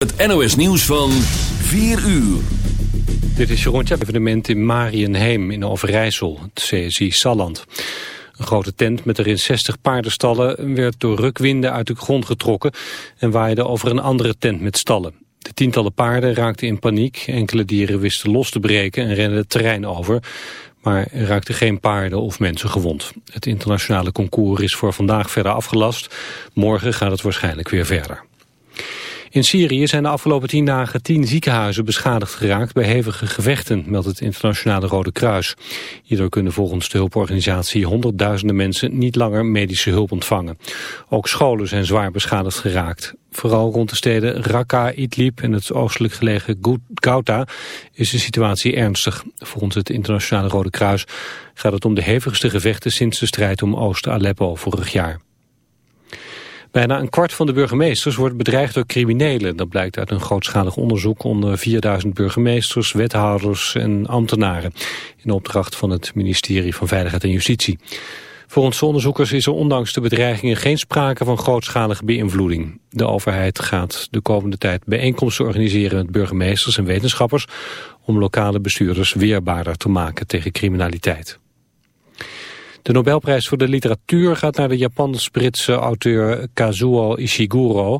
Het NOS nieuws van 4 uur. Dit is Jeroen evenement in Marienheem in Overijssel, het CSI Salland. Een grote tent met erin 60 paardenstallen werd door rukwinden uit de grond getrokken en waaide over een andere tent met stallen. De tientallen paarden raakten in paniek, enkele dieren wisten los te breken en renden het terrein over, maar er raakten geen paarden of mensen gewond. Het internationale concours is voor vandaag verder afgelast, morgen gaat het waarschijnlijk weer verder. In Syrië zijn de afgelopen tien dagen tien ziekenhuizen beschadigd geraakt bij hevige gevechten, meldt het internationale Rode Kruis. Hierdoor kunnen volgens de hulporganisatie honderdduizenden mensen niet langer medische hulp ontvangen. Ook scholen zijn zwaar beschadigd geraakt. Vooral rond de steden Raqqa, Idlib en het oostelijk gelegen Ghouta is de situatie ernstig. Volgens het internationale Rode Kruis gaat het om de hevigste gevechten sinds de strijd om Oost-Aleppo vorig jaar. Bijna een kwart van de burgemeesters wordt bedreigd door criminelen. Dat blijkt uit een grootschalig onderzoek onder 4000 burgemeesters, wethouders en ambtenaren. In opdracht van het ministerie van Veiligheid en Justitie. Volgens de onderzoekers is er ondanks de bedreigingen geen sprake van grootschalige beïnvloeding. De overheid gaat de komende tijd bijeenkomsten organiseren met burgemeesters en wetenschappers om lokale bestuurders weerbaarder te maken tegen criminaliteit. De Nobelprijs voor de literatuur gaat naar de Japans-Britse auteur Kazuo Ishiguro.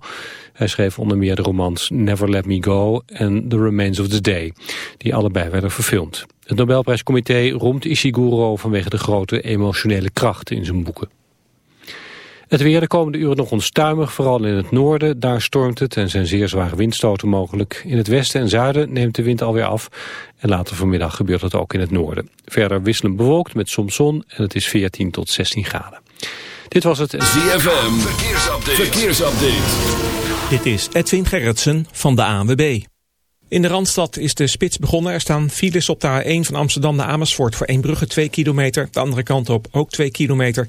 Hij schreef onder meer de romans Never Let Me Go en The Remains of the Day, die allebei werden verfilmd. Het Nobelprijscomité roemt Ishiguro vanwege de grote emotionele kracht in zijn boeken. Het weer de komende uren nog onstuimig, vooral in het noorden. Daar stormt het en zijn zeer zware windstoten mogelijk. In het westen en zuiden neemt de wind alweer af. En later vanmiddag gebeurt dat ook in het noorden. Verder wisselend bewolkt met soms zon en het is 14 tot 16 graden. Dit was het ZFM Verkeersupdate. Verkeersupdate. Dit is Edwin Gerritsen van de ANWB. In de Randstad is de spits begonnen. Er staan files op de A1 van Amsterdam naar Amersfoort voor Eembrugge 2 kilometer. De andere kant op ook 2 kilometer.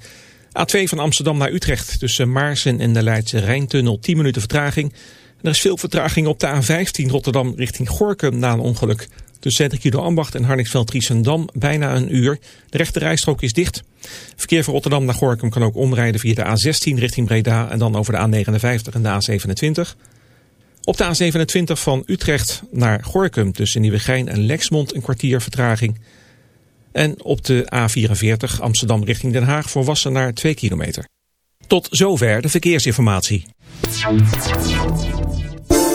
A2 van Amsterdam naar Utrecht tussen Maarsen en de Leidse Rijntunnel 10 minuten vertraging. er is veel vertraging op de A15 Rotterdam richting Gorkum na een ongeluk. Tussen Cedric Ambacht en Harningsveld-Triesendam bijna een uur. De rechte rijstrook is dicht. Verkeer van Rotterdam naar Gorkum kan ook omrijden via de A16 richting Breda en dan over de A59 en de A27. Op de A27 van Utrecht naar Gorkum tussen Nieuwegein en Lexmond een kwartier vertraging. En op de A44 Amsterdam richting Den Haag voor Wassenaar 2 kilometer. Tot zover de verkeersinformatie.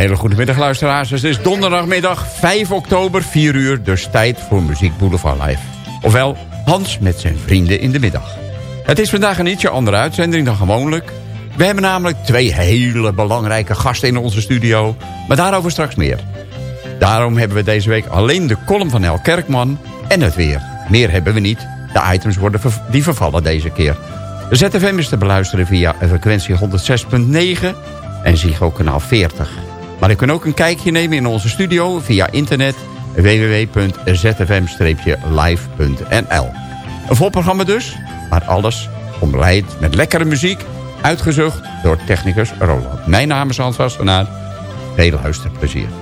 Hele goede middag luisteraars. Het is donderdagmiddag 5 oktober, 4 uur, dus tijd voor Muziek Boulevard Live. Ofwel, Hans met zijn vrienden in de middag. Het is vandaag een ietsje andere uitzending dan gewoonlijk. We hebben namelijk twee hele belangrijke gasten in onze studio. Maar daarover straks meer. Daarom hebben we deze week alleen de column van El Kerkman en het weer. Meer hebben we niet. De items worden die vervallen deze keer. De ZFM is te beluisteren via frequentie 106.9 en Ziggo kanaal 40. Maar u kunt ook een kijkje nemen in onze studio via internet www.zfm-live.nl Een vol programma dus, maar alles omleid met lekkere muziek... uitgezocht door technicus Roland. Mijn naam is Hans Wassenaar. Veel luisterplezier.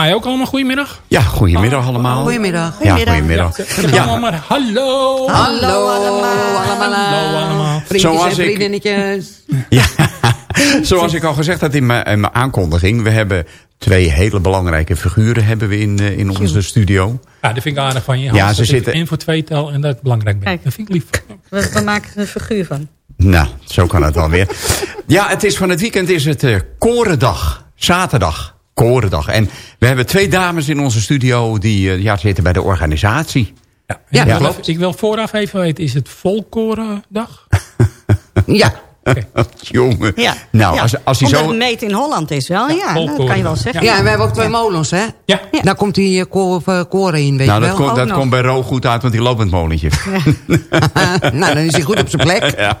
Mij ook allemaal goedemiddag. Ja, goedemiddag allemaal. Goedemiddag. Ja, goedemiddag. Ja. Ja. allemaal maar hallo. Hallo allemaal. Hallo allemaal. Vriendjes Zoals en ik- vriendinnetjes. Ja, zoals ik al gezegd had in mijn, in mijn aankondiging... we hebben twee hele belangrijke figuren hebben we in, eh, in onze studio. Ja, dat vind ik aardig van je. Ja, Hans, ze dat ik zitten- één voor tweetal en dat is belangrijk. Kijk. Dat vind ik lief. We, we maken er een figuur van. Nou, zo kan het wel weer. Ja, het is van het weekend is het eh Korendag. Zaterdag. Korendag. En we hebben twee dames in onze studio die eh, ja, zitten bij de organisatie. Ja, Ja, ik, wil, klopt. ik wil vooraf even weten, is het volkorendag? Ja. Jongen. Ja. Nou, Ja. als, als hij Omdat zo... het meet in Holland is wel, ja, dat volkoren. kan je wel zeggen. ja, en we hebben ook twee molens, hè? Ja. Ja. Daar komt die eh, ko- eh, koren in, weet Nou, je dat, wel. komt, dat nog. komt bij Ro goed uit, want die loopt met het molentje. nou, dan is hij goed op zijn plek.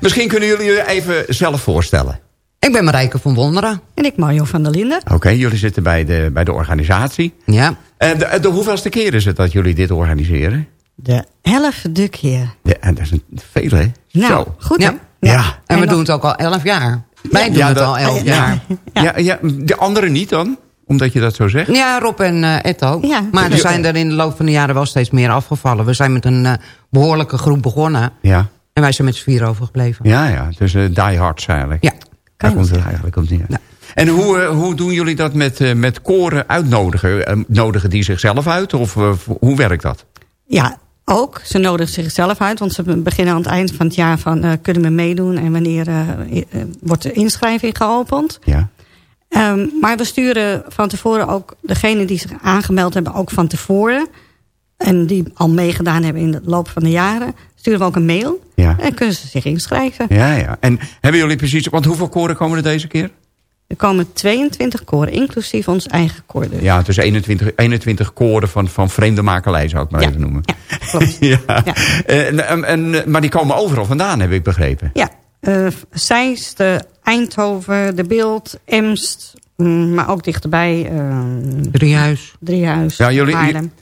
Misschien kunnen jullie je even zelf voorstellen. Ik ben Marijke van Wonderen. En ik Mario van der Linden. Oké, jullie zitten bij de, bij de organisatie. Ja. En de, de hoeveelste keer is het dat jullie dit organiseren? De elfde keer. Ja, en dat is een veel, hè? Nou, Zo. goed hè? Ja. Ja. En we En doen het ook al elf jaar. Wij doen Ja, het dat- al elf Ja. jaar. Ja. Ja, de anderen niet dan? Omdat je dat zo zegt? Ja, Rob en eh Ed ook. Ja. maar er zijn er in de loop van de jaren wel steeds meer afgevallen. We zijn met een eh, behoorlijke groep begonnen. Ja, En wij zijn met z'n vier overgebleven. ja, ja. Dus uh, die eigenlijk. Ja. Daar komt het eigenlijk op neer. En hoe, eh, hoe doen jullie dat met, eh, met koren uitnodigen? Eh, nodigen die zichzelf uit? Of hoe werkt dat? Ja, ook. Ze nodigen zichzelf uit, want ze beginnen aan het eind van het jaar van... eh, kunnen we meedoen en wanneer wordt de inschrijving geopend. Ja. Ehm, maar we sturen van tevoren ook degenen die zich aangemeld hebben... ook van tevoren en die al meegedaan hebben in de loop van de jaren... sturen we ook een mail Ja. en kunnen ze zich inschrijven. Ja, ja. En hebben jullie precies... Want hoeveel koren komen er deze keer? Er komen 22 koren, inclusief ons eigen koor. dus. Ja, dus 21, 21 koren van, van vreemde makelij zou ik maar Ja. even noemen. Ja, klopt. ja. Ja. En, en, maar die komen overal vandaan, heb ik begrepen. Ja, eh Zeist, eh, Eindhoven, De Beeld, Emst... mm, maar ook dichterbij eh, Driehuis. Driehuis, Ja, jullie,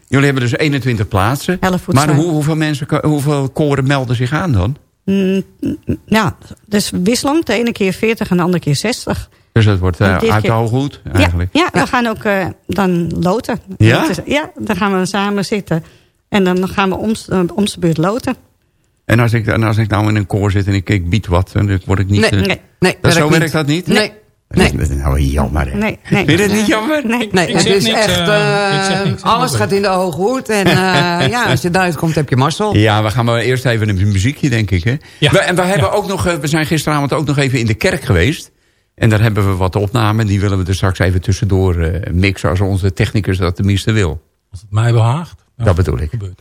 jullie hebben dus 21 plaatsen. Maar hoe, hoeveel, mensen, hoeveel koren melden zich aan dan? Mm, mm, ja, dus wisselend. De ene keer 40 en de andere keer 60. Dus dat wordt uh, uit de keer- hooghoed Ja, eigenlijk. ja, we gaan ook eh, dan loten. Ja? Ja, dan gaan we samen zitten. En dan gaan we om, uh, om de beurt loten. En als ik, en als ik nou in een koor zit en ik, ik bied wat, dan word ik niet... Nee, eh, nee. Nee, dat, zo niet. werkt dat niet? Nee. Nee. Dat is nou jammer, hè? Nee, nee. Vind je dat niet jammer? Nee. Nee, Ik het is niks, echt... niks. alles gaat in de hoge hoed. En eh, ja, als je eruit komt, heb je mazzel. Ja, we gaan maar eerst even een muziekje, denk ik. Hè? Ja. We, en we, hebben Ja. ook nog, we zijn gisteravond ook nog even in de kerk geweest. En daar hebben we wat opnamen. Die willen we er straks even tussendoor eh, mixen... als onze technicus dat tenminste wil. Als het mij behaagt. Dat bedoel ik. gebeurt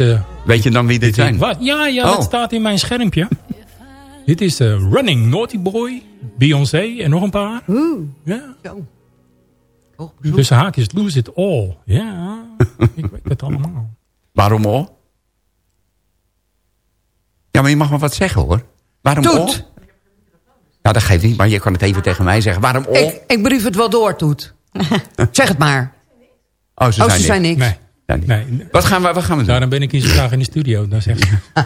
Eh, Weet je dan wie dit zijn? Wat? Ja, ja, Oh. dat staat in mijn schermpje. dit is eh, Running Naughty Boy, Beyoncé en nog een paar. Ja. Tussen haakjes Lose It All. Ja, ik weet het allemaal. Waarom al? Ja, maar je mag maar wat zeggen hoor. Waarom Toet. al? Nou, dat geeft niet, maar je kan het even tegen mij zeggen. Waarom al? Ik, ik brief het wel door, Toet. zeg het maar. Oh, ze oh, zijn ze zijn niks. niks. Nee. Ja, nee. Wat, gaan we, wat gaan we doen? Daarom ben ik hier zo graag in de studio. Dan zeg je.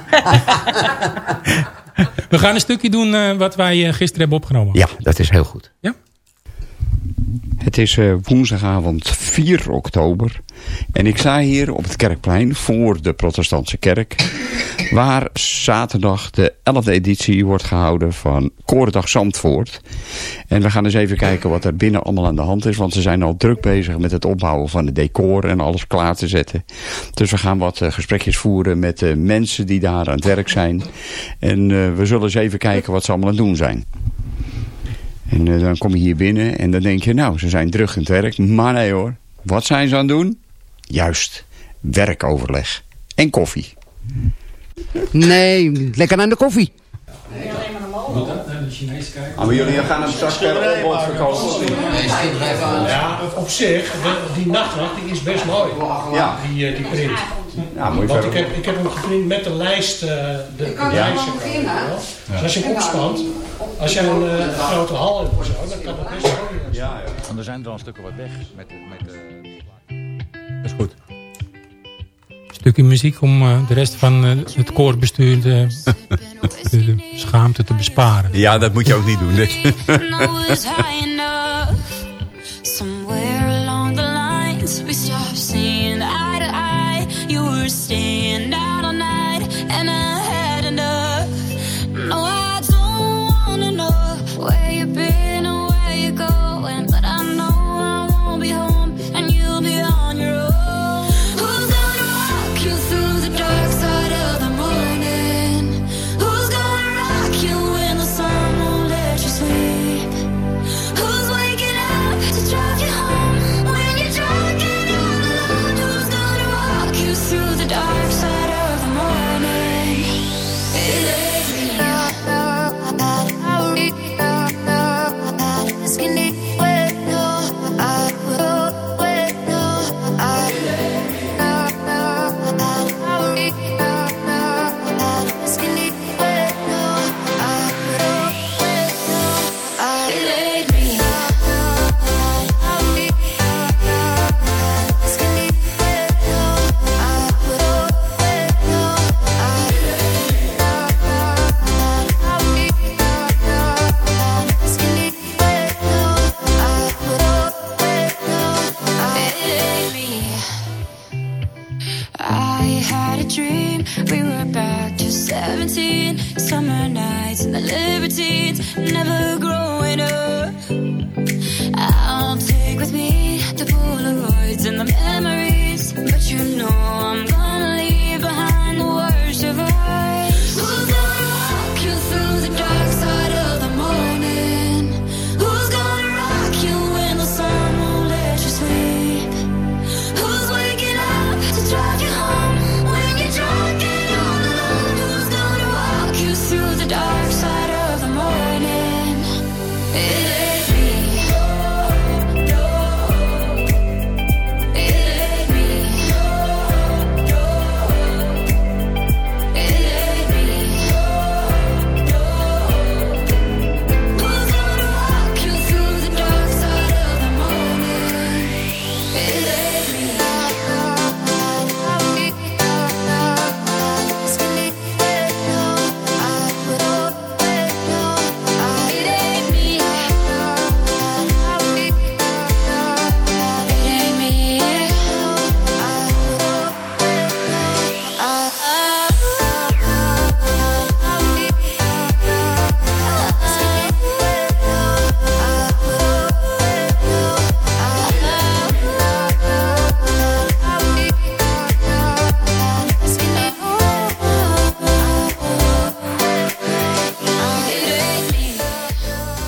We gaan een stukje doen eh, wat wij eh, gisteren hebben opgenomen. Ja, dat is heel goed. Ja? Het is eh, woensdagavond 4 oktober. En ik sta hier op het Kerkplein voor de protestantse kerk. Waar zaterdag de 11e editie wordt gehouden van Korendag Zandvoort. En we gaan eens even kijken wat er binnen allemaal aan de hand is. Want ze zijn al druk bezig met het opbouwen van het decor en alles klaar te zetten. Dus we gaan wat eh, gesprekjes voeren met de mensen die daar aan het werk zijn. En eh, we zullen eens even kijken wat ze allemaal aan het doen zijn. En eh, dan kom je hier binnen en dan denk je, nou, ze zijn druk aan het werk. Maar nee hoor, wat zijn ze aan het doen? Juist, werkoverleg en koffie. Nee, lekker aan de koffie. Ah, maar jullie gaan hem straks per opbod verkopen? Ja, op zich, de- die nachtwacht die is best mooi. Ja. Die, eh, die print. Ja, moet je Want ik heb, ik heb hem geprint met de lijst. eh de, de lijst Dus als je hem opspant, als je een eh, grote hal hebt of zo, dan kan dat best zijn. Ja, ja. Want er zijn er al stukken wat weg. Met, met, Dat is goed. Stukje muziek om eh, de rest van het koorbestuur de, de, de schaamte te besparen. Ja, dat moet je ook niet doen. know it's high enough. Somewhere along the lines, we stopped understand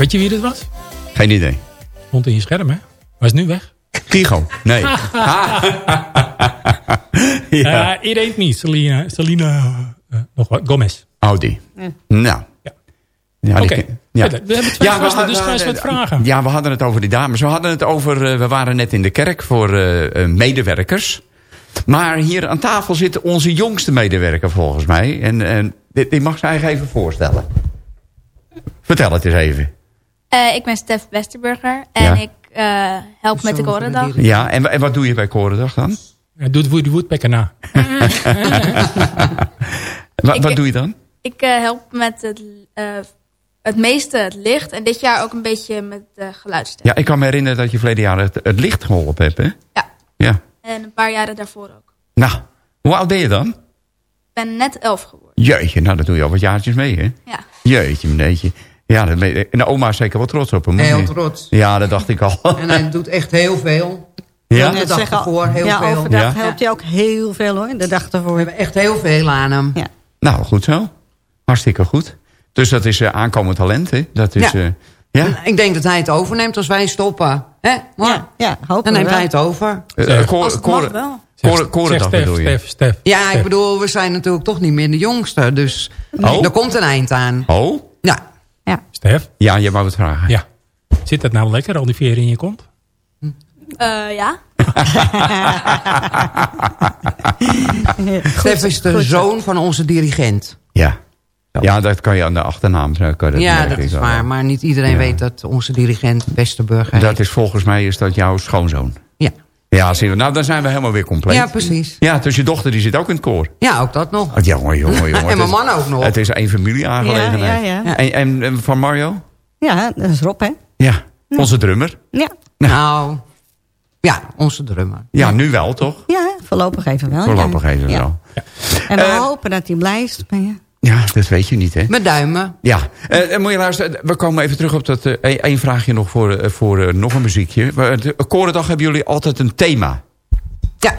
Weet je wie dit was? Geen idee. Stond in je scherm, hè? Maar is nu weg. Kigo. Nee. ja. it ain't me, Selena, Selena eh, nog wat, Gomez. Audi. Ja. Nou. Ja, Oké, die- ja. We hebben twee Ja, gasten, dus ga eens wat vragen. Ja, we hadden het over die dames. We hadden het over, eh, we waren net in de kerk voor eh, eh, medewerkers. Maar hier aan tafel zit onze jongste medewerker volgens mij. En, en die, mag zich eigenlijk even voorstellen. Vertel het eens even. Eh, ik ben Stef Westerburger en Ja. ik eh, help met de Korendag. Ja, en, wa- en wat doe je bij Korendag dan? Ja, doe de Woodpecker na. Wa- Ik- wat doe je dan? Ik eh, help met het, eh, het meeste het licht en dit jaar ook een beetje met de geluidsstem. Ja, ik kan me herinneren dat je verleden jaar het, het licht geholpen hebt, hè? Ja. Ja. En een paar jaren daarvoor ook. Nou, hoe oud ben je dan? Ik ben net elf geworden. Jeetje, nou, dat doe je al wat jaartjes mee, hè? Ja. Jeetje, meneetje. Ja, dat ben en de oma is zeker wel trots op hem. Heel niet? trots. Ja, dat dacht ik al. En hij doet echt heel veel. Ja? De dag ervoor heel ja, veel. overdag Ja. helpt hij ook heel veel hoor. De dag ervoor. We hebben echt heel veel aan hem. Ja. Nou, goed zo. Hartstikke goed. Dus dat is eh, aankomend talent, hè? Dat is, Ja. eh, ja? Ik denk dat hij het overneemt als wij stoppen. Hè? Maar Ja, ja hopen dan neemt wel. hij het over. Eh, koor- Als het mag koren- wel. koren- Korendag Stef, bedoel je? Stef, Stef. Ja, Stef. ik bedoel, we zijn natuurlijk toch niet meer de jongste. Dus Oh. er komt een eind aan. Oh? Ja. Stef, Ja, je wou het vragen. ja. Zit dat nou lekker, al die veren in je kont? Eh, ja. Stef is de goed zoon van onze dirigent. Ja. Ja, dat kan je aan de achternaam. Kan dat ja, dat is waar. Maar niet iedereen Ja. weet dat onze dirigent Westerburger Dat is volgens mij is dat jouw schoonzoon. Ja. Ja, zie je. Nou, dan zijn we helemaal weer compleet. ja, precies. Ja, dus je dochter die zit ook in het koor. Ja, ook dat nog. Oh, jongen, jongen, jongen. En mijn is- man ook nog. Het is een familieaangelegenheid. Ja, ja, ja. En, en, en van Mario? Ja, dat is Rob hè. Ja, onze drummer. Ja, Nou, ja, onze drummer. Ja, nu wel, toch? ja voorlopig even wel. Voorlopig ja. even Ja. wel. En we Eh, hopen dat hij blijft. Maar ja. Dat weet je niet, hè? Met duimen. Ja, eh, moet je luisteren. We komen even terug op dat... eh, één één vraagje nog voor, voor nog een muziekje. De Korendag hebben jullie altijd een thema. Ja.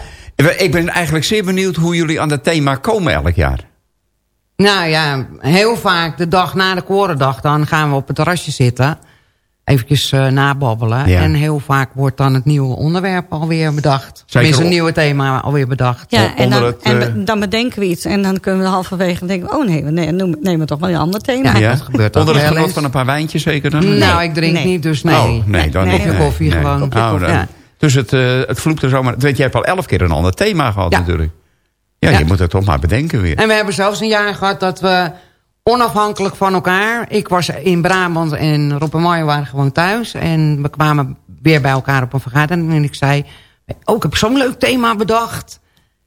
Ik ben eigenlijk zeer benieuwd hoe jullie aan dat thema komen elk jaar. Nou ja, heel vaak de dag na de korendag... dan gaan we op het terrasje zitten. Eventjes eh, nababbelen. Ja. En heel vaak wordt dan het nieuwe onderwerp alweer bedacht. Tenminste, een nieuwe thema alweer bedacht. Ja, en, onder dan, het, en eh, dan bedenken we iets. En dan kunnen we halverwege denken... oh nee, we nemen toch wel een ander thema. Ja, dat gebeurt Onder het genot van een paar wijntjes zeker dan? Nou, ik drink Nee. niet, dus nee. Oh, nee, dan Nee, niet. kopje koffie gewoon. Oh, koffie, ja. Dus het, eh, het vloept er zomaar... Weet je, je hebt al elf keer een ander thema gehad Ja. natuurlijk. Ja, Ja. je moet het toch maar bedenken weer. En we hebben zelfs een jaar gehad dat we onafhankelijk van elkaar... Ik was in Brabant en Rob en Mario waren gewoon thuis. En we kwamen weer bij elkaar op een vergadering. En ik zei, oh, ik heb zo'n leuk thema bedacht.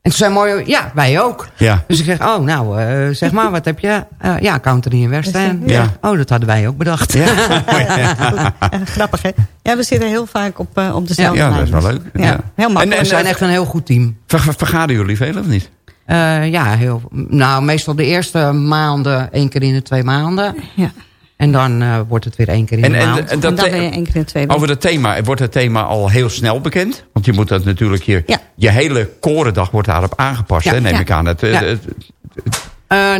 En toen zei Mario, ja, wij ook. Ja. Dus ik zeg, oh, nou, eh, zeg maar, wat heb je? Eh, ja, country in West End. Ja. Oh, dat hadden wij ook bedacht. Ja. Grappig, hè? Ja, we zitten heel vaak op, eh, op dezelfde Ja, dat is wel leuk. Ja, Ja. heel En- makkelijk. we zijn echt een heel goed team. Ver- ver- vergaderen jullie veel of niet? Eh, ja, heel, nou, meestal de eerste maanden één keer in de twee maanden. Ja. En dan eh, wordt het weer één keer in En- de en- maand. en En dat dan je één keer in twee weken. Over het thema, wordt het thema al heel snel bekend? Want je moet dat natuurlijk, je, Ja. je hele korendag wordt daarop aangepast, Ja. hè, neem Ja. ik aan. Het, eh, Ja. het-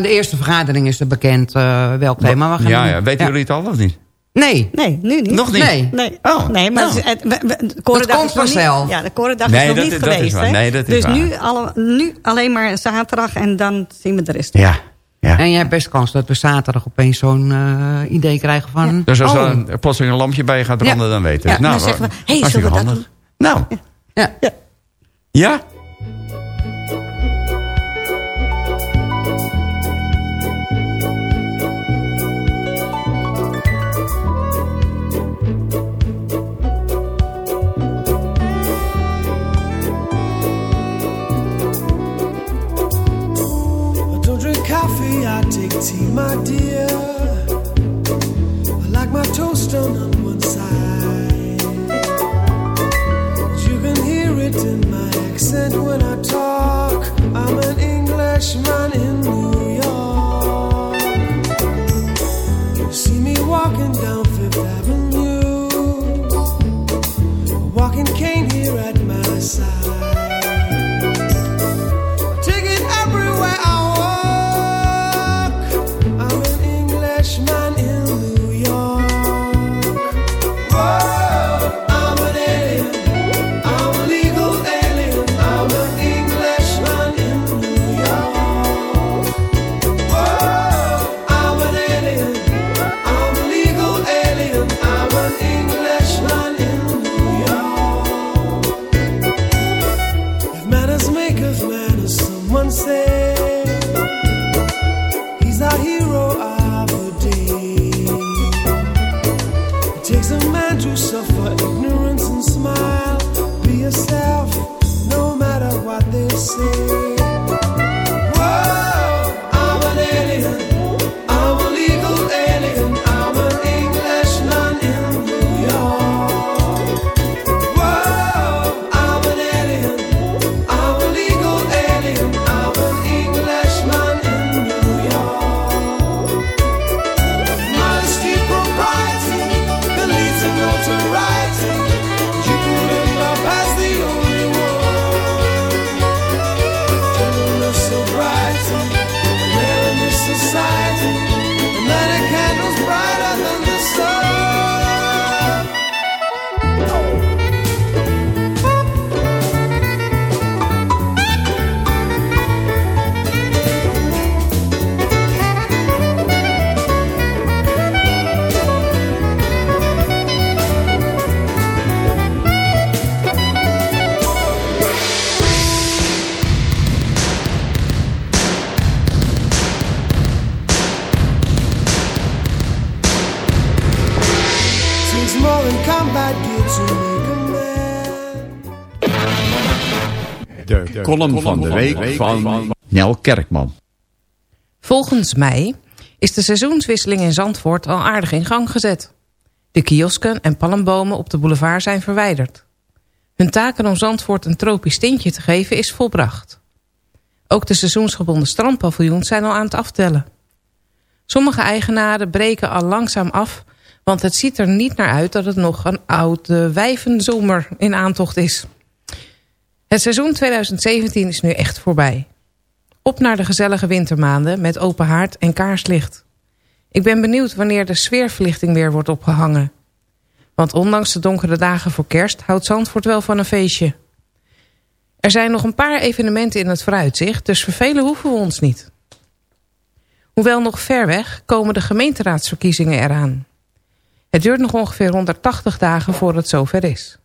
de eerste vergadering is er bekend eh, welk thema we gaan ja, doen. ja, weten jullie het al of niet? Nee. Nee, nu niet. Nog niet? Nee. Nee, Oh, nee maar nou. het is- het- we- we- de Korendag komt is nog niet- vanzelf. Ja, de Korendag Nee, is nog dat niet dat geweest. waar. hè? Nee, dat is dus waar. Nu, alle, nu alleen maar zaterdag en dan zien we de rest. Ja. ja. En je hebt best kans dat we zaterdag opeens zo'n eh, idee krijgen van... Dus als oh, er een, plotseling een lampje bij je gaat branden, Ja. dan weten we Ja, het. Nou, dan zeggen we, hey, zullen we dat handig. Nou, ja. ja? Tea, my dear. I like my toast done on one side. You can hear it in my accent when I talk. I'm an Englishman in New York. You see me walking down Fifth Avenue, a walking cane here at my side. De column van de week van Nel Kerkman. Volgens mij is de seizoenswisseling in Zandvoort al aardig in gang gezet. De kiosken en palmbomen op de boulevard zijn verwijderd. Hun taken om Zandvoort een tropisch tintje te geven is volbracht. Ook de seizoensgebonden strandpaviljoens zijn al aan het aftellen. Sommige eigenaren breken al langzaam af... want het ziet er niet naar uit dat het nog een oude wijvenzomer in aantocht is. Het seizoen 2017 is nu echt voorbij. Op naar de gezellige wintermaanden met open haard en kaarslicht. Ik ben benieuwd wanneer de sfeerverlichting weer wordt opgehangen. Want ondanks de donkere dagen voor kerst houdt Zandvoort wel van een feestje. Er zijn nog een paar evenementen in het vooruitzicht, dus vervelen hoeven we ons niet. Hoewel nog ver weg komen de gemeenteraadsverkiezingen eraan. Het duurt nog ongeveer 180 dagen voor het zover is.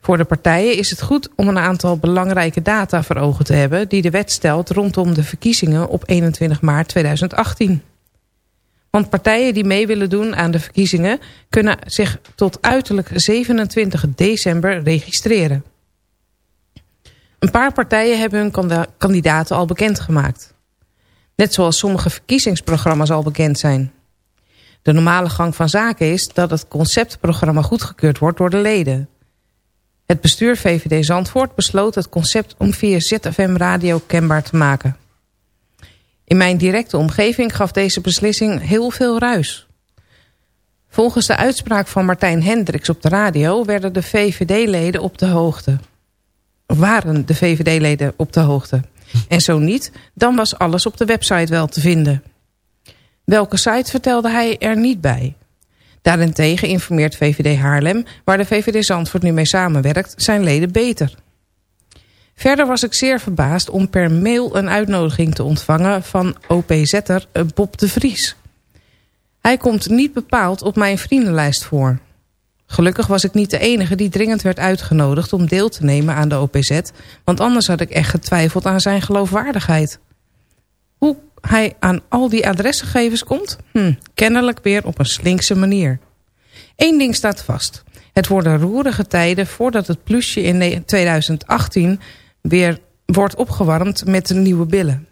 Voor de partijen is het goed om een aantal belangrijke data voor ogen te hebben... die de wet stelt rondom de verkiezingen op 21 maart 2018. Want partijen die mee willen doen aan de verkiezingen... kunnen zich tot uiterlijk 27 december registreren. Een paar partijen hebben hun kandidaten al bekendgemaakt. Net zoals sommige verkiezingsprogramma's al bekend zijn. De normale gang van zaken is dat het conceptprogramma goedgekeurd wordt door de leden. Het bestuur VVD Zandvoort besloot het concept om via ZFM Radio kenbaar te maken. In mijn directe omgeving gaf deze beslissing heel veel ruis. Volgens de uitspraak van Martijn Hendricks op de radio werden de VVD-leden op de hoogte. Waren de VVD-leden op de hoogte. En zo niet, dan was alles op de website wel te vinden. Welke site vertelde hij er niet bij. Daarentegen informeert VVD Haarlem, waar de VVD Zandvoort nu mee samenwerkt, zijn leden beter. Verder was ik zeer verbaasd om per mail een uitnodiging te ontvangen van OPZ'er Bob de Vries. Hij komt niet bepaald op mijn vriendenlijst voor. Gelukkig was ik niet de enige die dringend werd uitgenodigd om deel te nemen aan de OPZ, want anders had ik echt getwijfeld aan zijn geloofwaardigheid. Hoe hij aan al die adresgegevens komt? Hm, kennelijk weer op een slinkse manier. Eén ding staat vast. Het worden roerige tijden voordat het plusje in 2018 weer wordt opgewarmd met de nieuwe billen.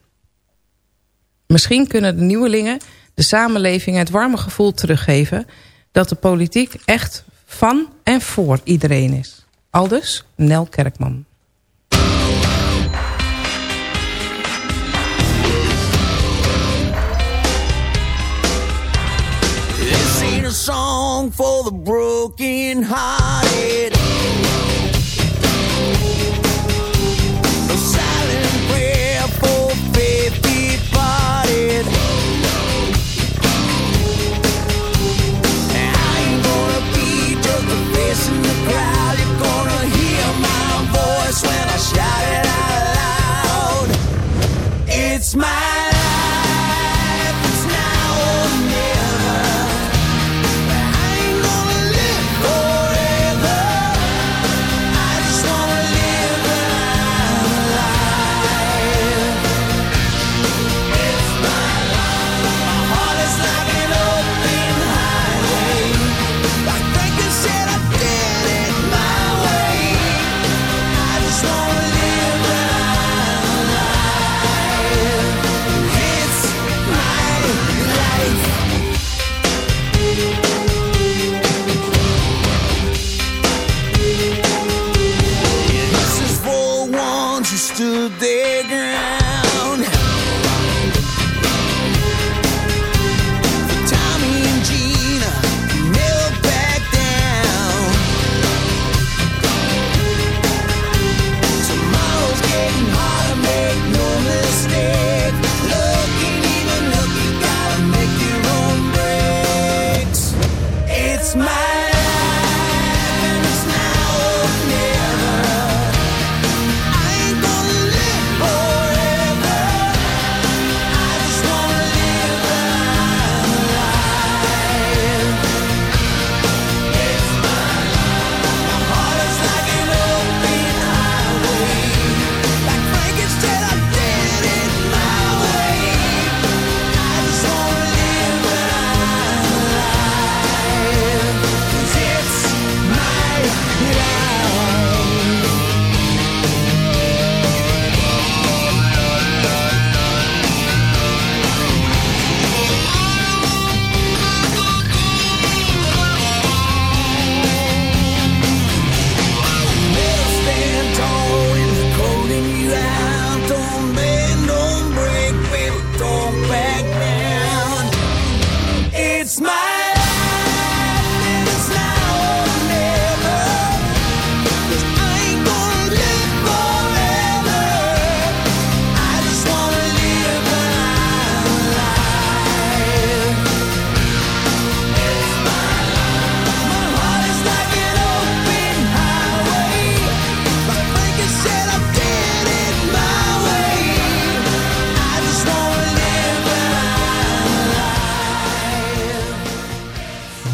Misschien kunnen de nieuwelingen de samenleving het warme gevoel teruggeven... dat de politiek echt van en voor iedereen is. Aldus Nel Kerkman. Song for the broken hearted. A silent prayer for. I ain't gonna face in the crowd. You're gonna hear my voice when I shout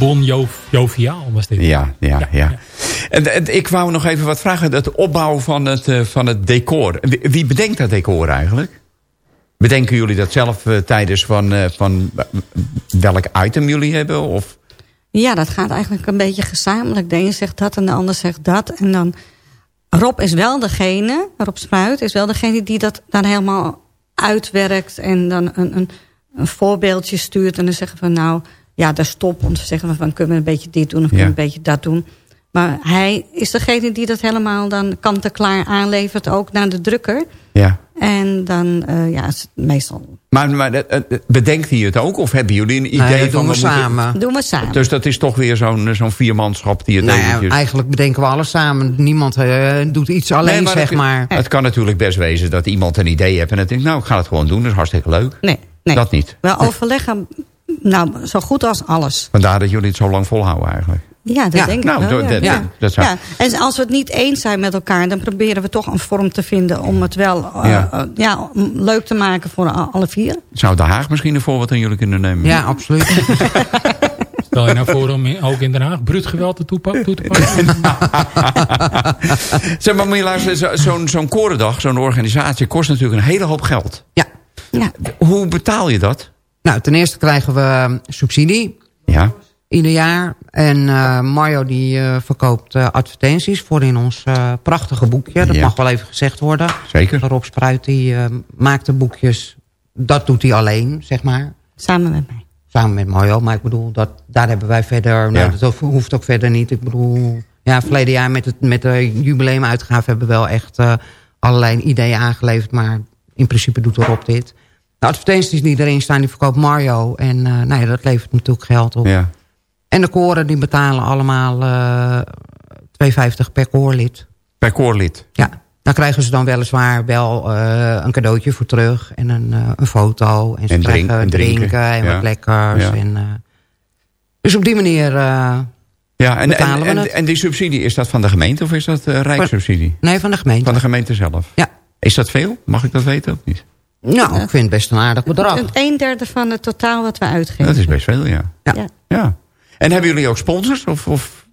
Bon Jov Joviaal was dit. Ja, ja, ja. En, en ik wou nog even wat vragen. Het opbouwen van het, eh, van het decor. Wie, wie bedenkt dat decor eigenlijk? Bedenken jullie dat zelf eh, tijdens van, eh, van welk item jullie hebben? Of? Ja, dat gaat eigenlijk een beetje gezamenlijk. De een zegt dat en de ander zegt dat. En dan Rob is wel degene, Rob Spruit is wel degene die dat dan helemaal uitwerkt. En dan een, een, een voorbeeldje stuurt. En dan zeggen van nou, ja, daar stop. Om te zeggen van kunnen we een beetje dit doen of kunnen we een beetje dat doen. Maar hij is degene die dat helemaal dan kant-en-klaar aanlevert. Ook naar de drukker. Ja. En dan, eh, ja, is het meestal... Maar, maar eh, eh, bedenkt hij het ook? Of hebben jullie een idee Nee, dat van... doen we moeten- samen. Doen we samen. Dus dat is toch weer zo'n zo'n viermanschap die het Nou ja, eigenlijk bedenken we alles samen. Niemand doet iets alleen, Nee, zeg het, maar. Het kan natuurlijk best wezen dat iemand een idee heeft... en dan denkt, nou, ik ga het gewoon doen, dat is hartstikke leuk. Nee, nee. Dat niet. We overleggen, nou, zo goed als alles. Vandaar dat jullie het zo lang volhouden eigenlijk. Ja, dat Ja, denk nou, ik wel. dat- ja. dat- ja. dat zou- Ja, En als we het niet eens zijn met elkaar... dan proberen we toch een vorm te vinden... om het wel eh, Ja. eh, ja, leuk te maken voor alle vier. Zou De Haag misschien een voorbeeld aan jullie kunnen nemen? Ja, absoluut. Stel je nou voor om in- ook in Den Haag bruut geweld te toe te passen? Zeg maar, moet je luisteren, zo- zo'n zo'n korendag, zo'n organisatie... kost natuurlijk een hele hoop geld. Ja. Ja. Hoe betaal je dat? Nou, ten eerste krijgen we eh, subsidie. Ja. Ieder jaar. En eh, Mario die eh, verkoopt eh, advertenties voor in ons eh, prachtige boekje. Dat Ja. mag wel even gezegd worden. Zeker. Rob Spruit die eh, maakt de boekjes. Dat doet hij alleen, zeg maar. Samen met mij. Samen met Mario. Maar ik bedoel, dat, daar hebben wij verder... Nou, Ja. dat hoeft ook verder niet. Ik bedoel... Ja, verleden jaar met, het, met de jubileumuitgave hebben we wel echt eh, allerlei ideeën aangeleverd. Maar in principe doet Rob dit. De advertenties die erin staan, die verkoopt Mario. En eh, nou ja, dat levert natuurlijk geld op. Ja. En de koren die betalen allemaal eh 2,50 per koorlid. Per koorlid. Ja, daar krijgen ze dan weliswaar wel eh, een cadeautje voor terug. En een, een foto. En ze En drink- krijgen en drinken. drinken en Ja. wat lekkers. Ja. En, dus op die manier... Ja, en, Betalen en, we het? en die subsidie, is dat van de gemeente of is dat rijkssubsidie? nee, van de gemeente. Van de gemeente zelf? Ja. Is dat veel? Mag ik dat weten of niet? Nou, ik vind het best een aardig bedrag. Een, een derde van het totaal wat we uitgeven. Dat is best veel, ja. Ja. Ja. En hebben jullie ook sponsors? Of, of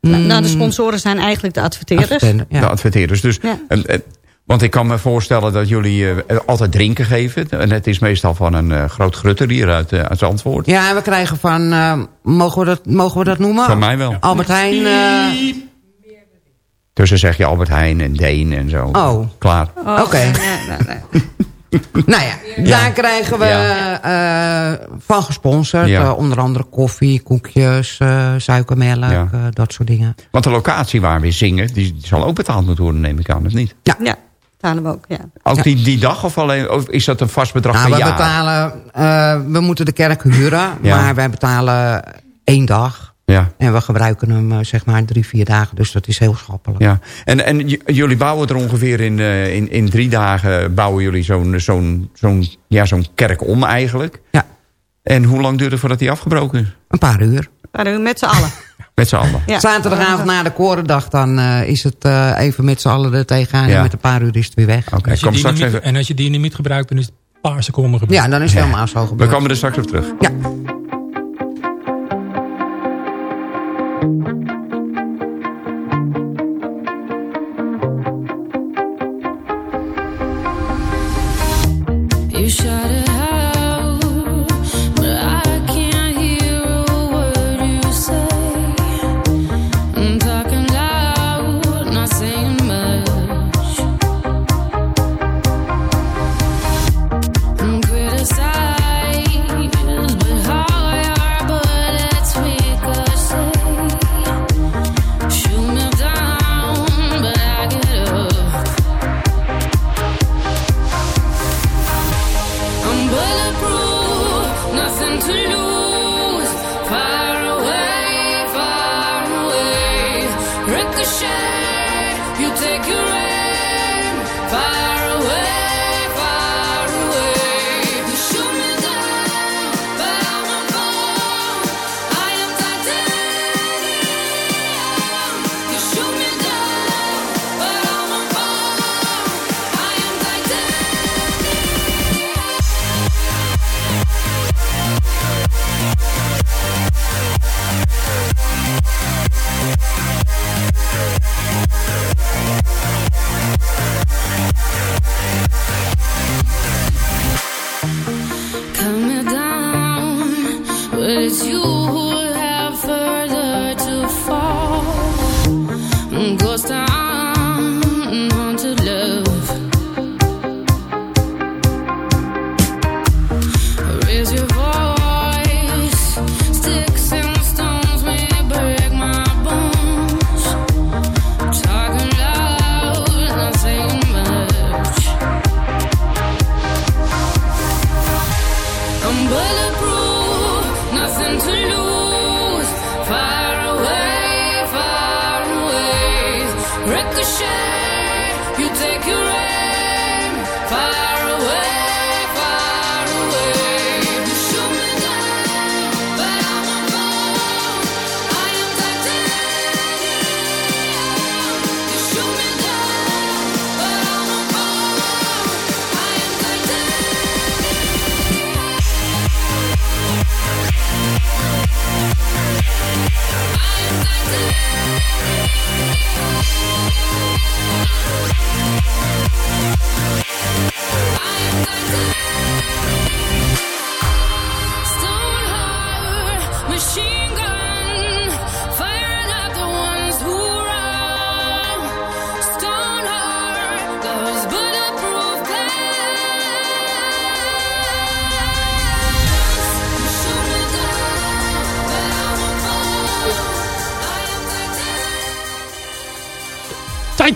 Nou, de sponsoren zijn eigenlijk de adverteerders. Ja. de adverteerders? Dus, Ja. en- en- want ik kan me voorstellen dat jullie eh, altijd drinken geven. En het is meestal van een eh, groot grutter hier uit, eh, uit Zandvoort. Ja, en we krijgen van... eh, mogen, we dat, mogen we dat noemen? Van mij wel. Albert Heijn... eh, Dus dan zeg je Albert Heijn en Deen en zo. Oh. Klaar. Oké. Ja, nou, nou. Ja, daar krijgen we eh, van gesponsord. Ja. eh, onder andere koffie, koekjes, eh, suikermelk, Ja. eh, dat soort dingen. Want de locatie waar we zingen, die zal ook betaald moeten worden, neem ik aan, of niet? Ja. Ja. betalen we ook, ja. Ook die, die dag of alleen of is dat een vast bedrag Nou, per we jaar? betalen, eh, we moeten de kerk huren, Ja. maar wij betalen één dag. Ja. En we gebruiken hem eh, zeg maar drie, vier dagen, dus dat is heel schappelijk. Ja, en, en jullie bouwen er ongeveer in, eh, in, in drie dagen bouwen jullie zo'n zo'n zo'n ja, zo'n kerk om eigenlijk. Ja. En hoe lang duurt het voordat die afgebroken is? Een paar uur. Maar met z'n allen. Met z'n allen. Ja. Zaterdagavond na de korendag, dan eh, is het eh, even met z'n allen er tegenaan. Ja. En met een paar uur is het weer weg. Oké, Als straks dynamiet- even. En als je dynamiet gebruikt, dan is het een paar seconden gebeurd. Ja, dan is het helemaal zo We gebeurd. komen er straks op terug. Ja. you show.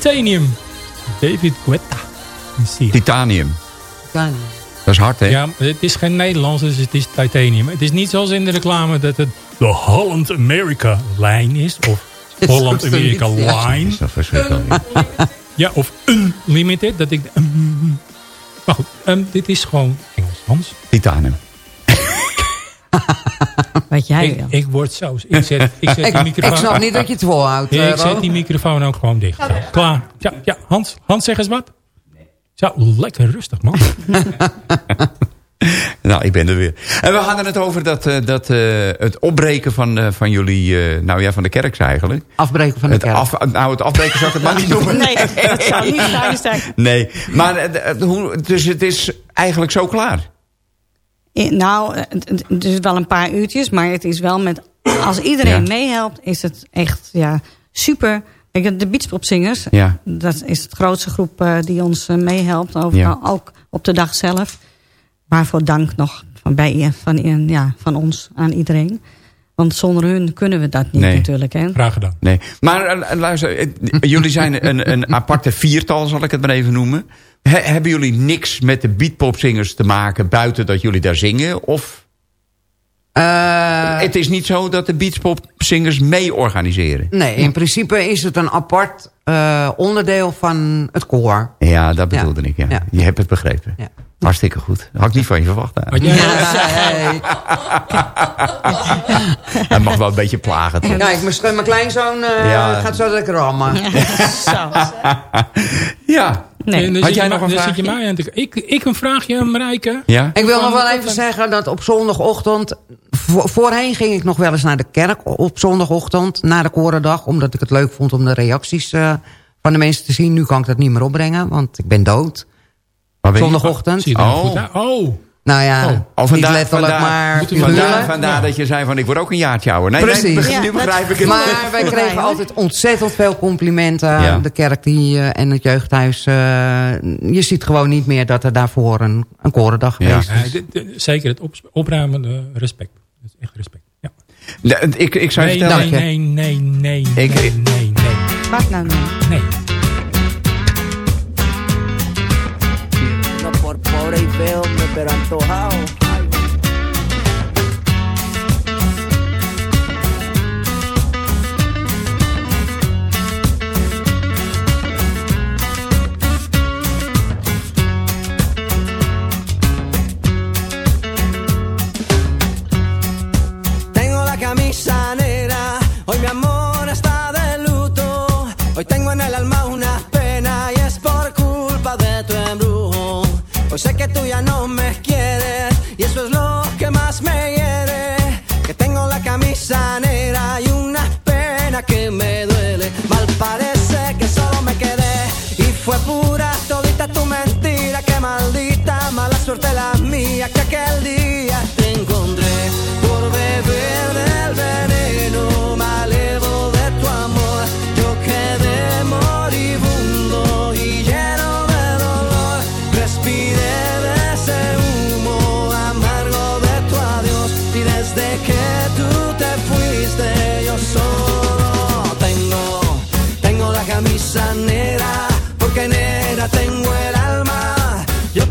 Titanium. David Guetta. Titanium. Titanium. Dat is hard, hè? Ja, het is geen Nederlands, dus het is titanium. Het is niet zoals in de reclame dat het de Holland America lijn is. Of Holland America Ja. line. Is dat verschrikkelijk. Ja, of Unlimited. Dat ik, maar goed, ehm, dit is gewoon Engels, Hans. Titanium. Wat jij Ik, wil. ik word zo... Ik zet, ik zet Ik, die microfoon... ik snap niet dat je het volhoudt. Ja, eh, ik zet Ro. die microfoon ook gewoon dicht. Klaar. Ja, ja, Hans, Hans, zeg eens wat. Zo, lekker rustig, man. Nou, ik ben er weer. En we hadden het over dat, eh, dat, eh, het opbreken van, eh, van jullie, eh, nou ja, van de kerk eigenlijk. Afbreken van de Het, kerk. af, nou, het afbreken zou ik het maar niet noemen. Nee, dat zou niet fijn zijn. Nee, maar eh, eh, hoe, dus het is eigenlijk zo klaar. Eh, Nou, het, het- het is wel een paar uurtjes, maar het is wel met... Als iedereen Ja. meehelpt, is het echt ja, super. Kijk, de beachpopzingers, Ja. dat is de grootste groep eh, die ons eh, meehelpt. Overal, Ja. Ook op de dag zelf. Waarvoor dank nog van, bij, van, ja, van ons aan iedereen. Want zonder hun kunnen we dat niet Nee. natuurlijk. Hè? Graag gedaan. Nee, maar eh, luister, eh, jullie zijn een, een aparte viertal, zal ik het maar even noemen. He- hebben jullie niks met de beatpopzingers te maken buiten dat jullie daar zingen? Of Eh, het is niet zo dat de beatpopzingers mee organiseren? nee, in principe is het een apart eh, onderdeel van het koor. Ja, dat bedoelde ik, ja. Ja. Je hebt het begrepen. Ja. Hartstikke goed. Had ik niet van je verwacht. Wat jij- Hij mag wel een beetje plagen, toch? Kijk, mijn, mijn kleinzoon eh, Ja. gaat zo lekker rammen. Ja. Nee. En dan Had zit jij je nog een dan zit je vraagje? mij aan te ik, ik een vraagje, Marijke. Ja? Ik wil nog wel even zeggen dat op zondagochtend... vo- voorheen ging ik nog wel eens naar de kerk op zondagochtend... na de korendag, omdat ik het leuk vond om de reacties eh, van de mensen te zien. Nu kan ik dat niet meer opbrengen, want ik ben dood. Zondagochtend. Je Oh. Oh, Nou ja, Oh. Niet vandaar, letterlijk, vandaar, maar vandaar, vandaar dat je zei van ik word ook een jaartje ouder. Nee, Precies. nee, begrijp- nu Ja, begrijp ik het. Maar wij kregen altijd ontzettend veel complimenten. Ja. De kerk die, eh, en het jeugdhuis. eh, je ziet gewoon niet meer dat er daarvoor een, een korendag Ja. geweest is. dit- dit- zeker het op, opruimen, respect. Dat is echt respect. Ja. Nee, ik, ik zou je Nee, vertellen... nee, nee, nee, nee, Ik- nee, nee, nee. Wat nou nee. Ahora y feos me pero antojado.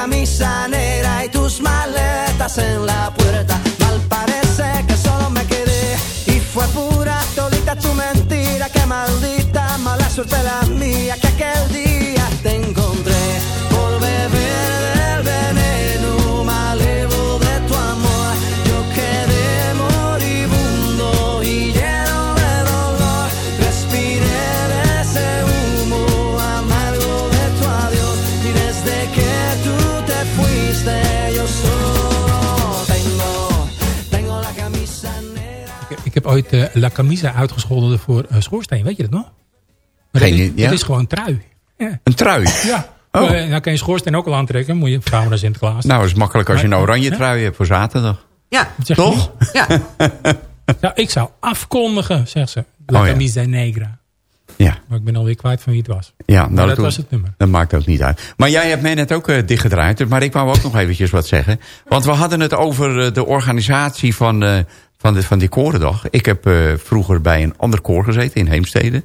camisa negra y tus maletas en la puerta, mal parece que solo me quedé. Y fue pura todita tu mentira, que maldita mala suerte la mía, que aquel día ooit eh, La Camisa uitgescholden voor eh, schoorsteen, weet je dat nog? Maar Geen dat, is, ja? dat is gewoon trui. Ja. Een trui? Ja. Oh. Eh, nou kan je schoorsteen ook al aantrekken. Moet je vragen naar Sinterklaas. Nou, is makkelijk als je een oranje trui hebt voor zaterdag. Ja, Toch? ja. Ja, ik zou afkondigen, zegt ze. La Oh, ja. Camisa Negra. Ja. Maar ik ben alweer kwijt van wie het was. Ja, nou, dat was het nummer. Dat maakt ook niet uit. Maar jij hebt mij net ook eh, dichtgedraaid. Maar ik wou ook nog eventjes wat zeggen. Want we hadden het over de organisatie van, eh, van, de, van die korendag. Ik heb eh, vroeger bij een ander koor gezeten in Heemstede.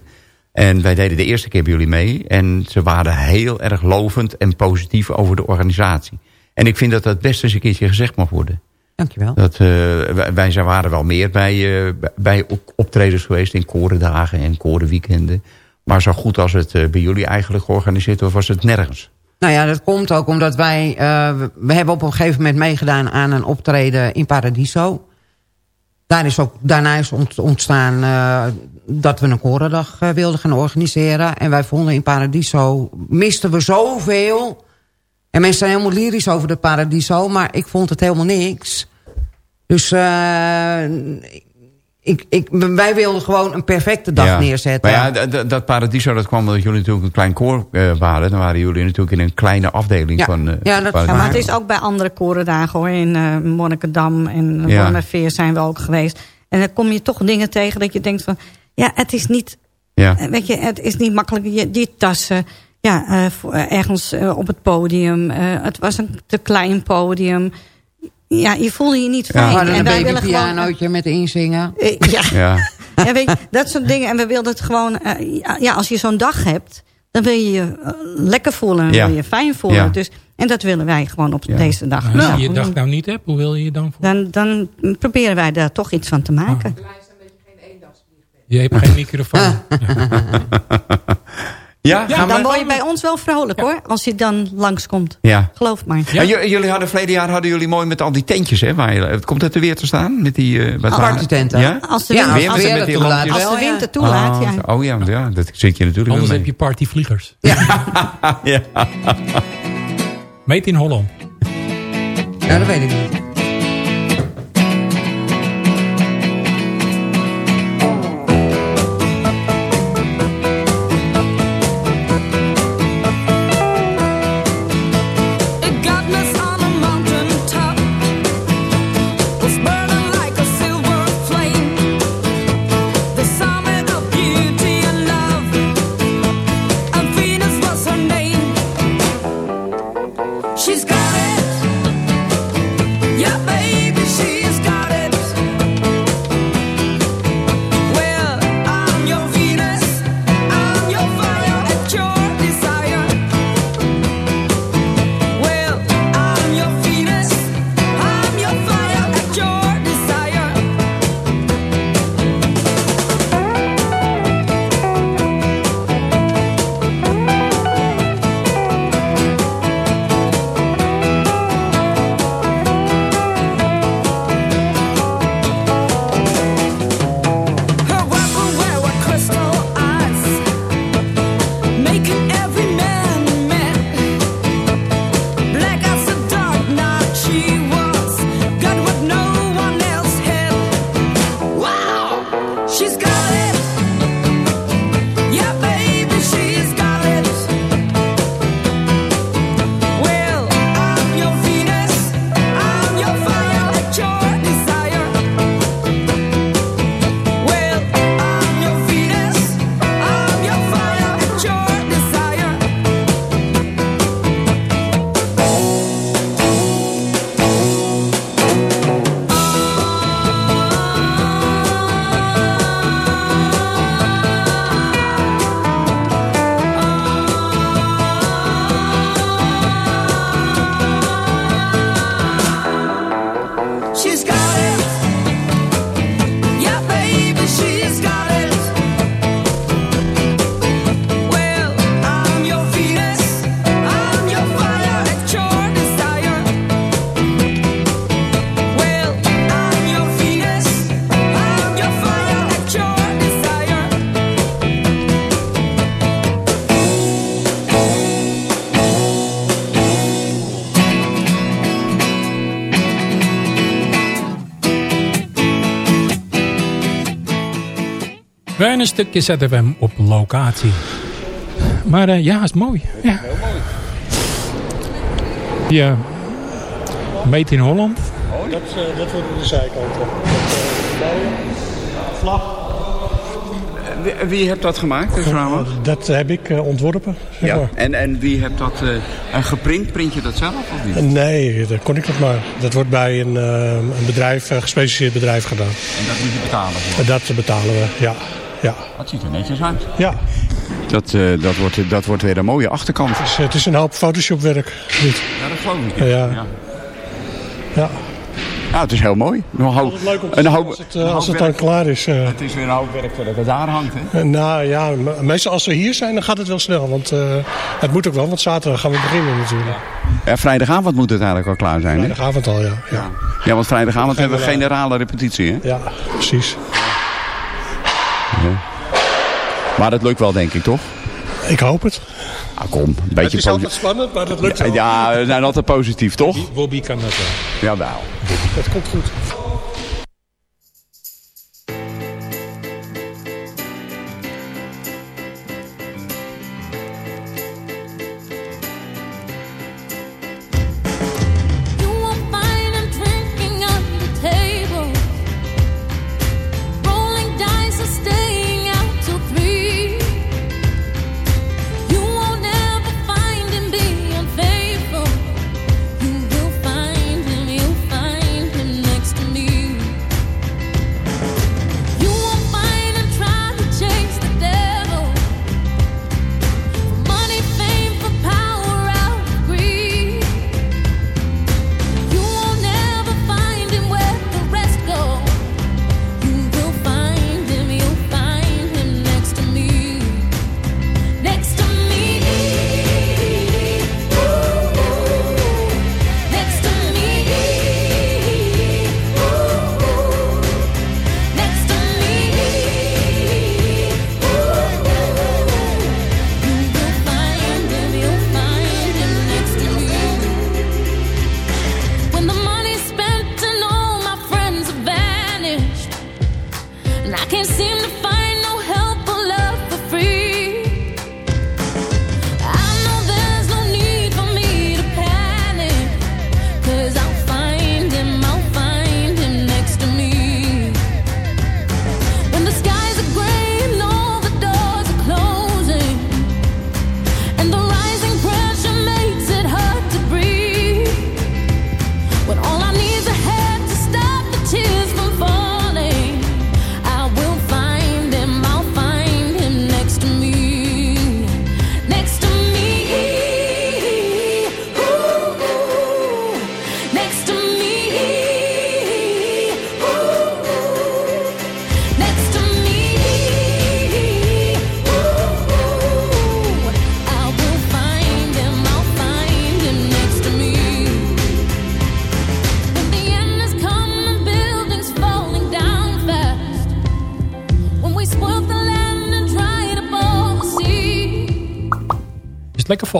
En wij deden de eerste keer bij jullie mee. En ze waren heel erg lovend en positief over de organisatie. En ik vind dat dat best eens een keertje gezegd mag worden. Dankjewel. Dat, eh, wij, wij zijn- waren wel meer bij, eh, bij op- optredens geweest in korendagen en korenweekenden. Maar zo goed als het bij jullie eigenlijk georganiseerd was, was het nergens. Nou ja, dat komt ook omdat wij... we hebben op een gegeven moment meegedaan aan een optreden in Paradiso. Daar is ook, daarna is ont- ontstaan eh, dat we een korendag eh, wilden gaan organiseren. En wij vonden in Paradiso, misten we zoveel. En mensen zijn helemaal lyrisch over de Paradiso, maar ik vond het helemaal niks. Dus eh, ik, ik, wij wilden gewoon een perfecte dag Ja. neerzetten. Maar ja, dat Paradiso, dat kwam omdat jullie natuurlijk een klein koor eh, waren. Dan waren jullie natuurlijk in een kleine afdeling Ja. van... eh, Ja, dat- Ja, maar het is ook bij andere korendagen hoor. In eh Monnikendam en Ja. Zijn we ook geweest. En dan kom je toch dingen tegen dat je denkt van... Ja, het is niet, Ja. weet je, het is niet makkelijk. Je, die tassen, ja, ergens op het podium. eh, het was een te klein podium. Ja, je voelde je niet Ja, fijn. we hadden een wij willen gewoon- babypianootje met inzingen. Eh, ja. Ja. Ja, weet je, dat soort dingen. En we wilden het gewoon... eh, ja, als je zo'n dag hebt... dan wil je je eh, lekker voelen. Ja. wil je je fijn voelen. Ja. Dus, en dat willen wij gewoon op deze dag. Maar als Nou, je je dag nou niet hebt, hoe wil je je dan? dan, dan proberen wij daar toch iets van te maken. Je hebt geen microfoon. Ja, Ja, dan we- word je bij ons wel vrolijk hoor. Als je dan langskomt. Ja. Geloof maar. En j- jullie hadden verleden jaar hadden jullie mooi met al die tentjes, hè? Waar je, komt het er weer te staan? Met die uh, Partytenten. Ja? Als de Ja, wind, weer als, met, met die als de wind het toelaat. Oh, ja. Oh ja, ja, dat zit je natuurlijk Anders wel heb je partyvliegers. Ja. ja. Meet in Holland. Ja, dat weet ik niet. Een stukje ZFM op locatie. Maar eh, ja, is mooi. Ja. Ja. Meet in Holland. Dat, eh, dat wordt de zijkant. Vlag. Wie, wie hebt dat gemaakt, de vrouw? Dat heb ik eh, ontworpen. zeg Ja. maar. En, en wie hebt dat eh, en geprint? Print je dat zelf of niet? Nee, dat kon ik nog maar. Dat wordt bij een, eh, een bedrijf, een gespecialiseerd bedrijf gedaan. En dat moet je betalen voor? Dat betalen we, ja. Ja. Dat ziet er netjes uit. Ja. Dat, eh, dat, wordt, dat wordt weer een mooie achterkant. Het is, het is een hoop Photoshop werk. Niet? Ja, dat geloof ik. Ja. Ja. Ja. Nou, het is heel mooi. Een hoop, Het is leuk om te een zien hoop, als het, eh, als het dan klaar is. eh. Het is weer een hoop werk voordat het daar hangt, hè? Nou ja, me- meestal als we hier zijn, dan gaat het wel snel. Want eh, het moet ook wel, want zaterdag gaan we beginnen natuurlijk. Ja, vrijdagavond moet het eigenlijk al klaar zijn, hè? Vrijdagavond al, ja. Ja, Ja, want vrijdagavond hebben we generale repetitie, hè? ja precies. Maar dat lukt wel, denk ik, toch? Ik hoop het. Ah, kom, een beetje het is altijd spannend, maar dat lukt Ja, wel. ja, we zijn altijd positief, toch? Bobby kan dat wel. Jawel. Het komt goed.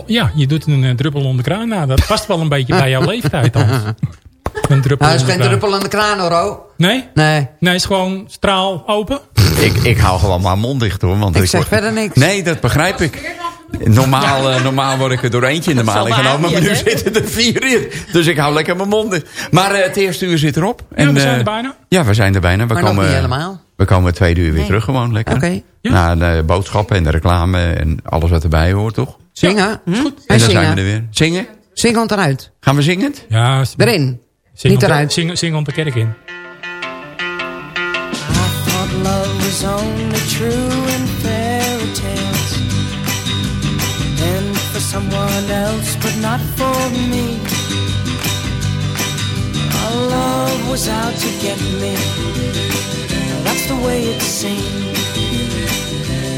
Ja, je doet een eh, druppel onder de kraan. Nou, dat past wel een beetje bij jouw leeftijd, Hans. Een druppel Nou, is onder geen druppel aan de kraan hoor. oh. Nee? Nee. Nee, is gewoon straal open? Ik, ik hou gewoon mijn mond dicht hoor. Want Ik zeg word- verder niks. Nee, dat begrijp ik. Normaal, eh, normaal word ik er door eentje in de maling genomen. Maar nu hè? zitten er vier in. Dus ik hou lekker mijn mond dicht. Maar eh, het eerste uur zit erop. Ja, we zijn er bijna. Ja, we zijn er bijna. We Maar nog komen, niet helemaal. We komen het tweede uur weer Nee. terug gewoon lekker. Oké. Na de boodschappen en de reclame en alles wat erbij hoort, toch? Zingen? Hm? En En dan zingen. zijn we er weer. Zingen? Zingen eruit. Gaan we zingen? Ja. Erin. Zing Niet eruit. Zing, zing om de kerk in. thought love was only true in fairy tales and for someone else but not for me Our love was out to get me that's the way it seemed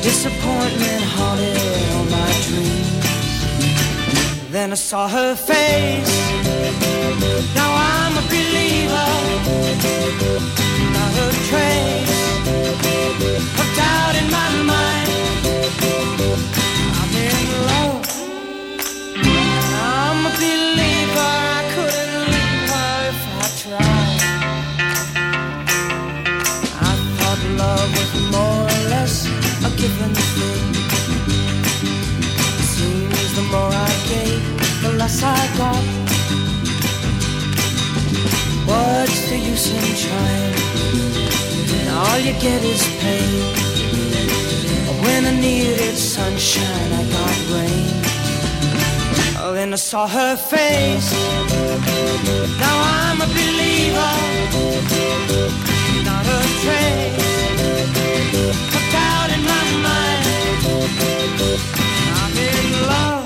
disappointment haunted all my dreams then I saw her face now I'm a believer not a trace of doubt in my mind. I'm in love. I'm a believer. I couldn't leave her if I tried. I got. What's the use in trying? And all you get is pain. When I needed sunshine, I got rain. Oh, then I saw her face. Now I'm a believer, not a trace doubt in my mind. I'm in love.